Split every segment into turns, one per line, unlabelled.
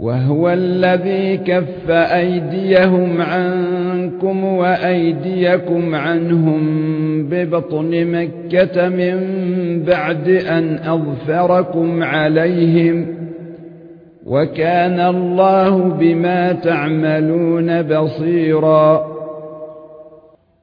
وهو الذي كف أيديهم عنكم وأيديكم عنهم ببطن مكة من بعد أن أظفركم عليهم وكان الله بما تعملون بصيرا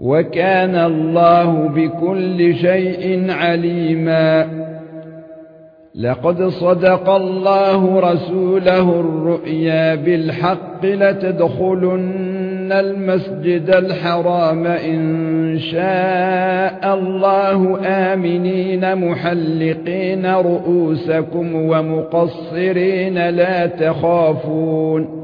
وكان الله بكل شيء عليما. لقد صدق الله رسوله الرؤيا بالحق لتدخلن المسجد الحرام إن شاء الله. آمنين محلقين رؤوسكم ومقصرين لا تخافون.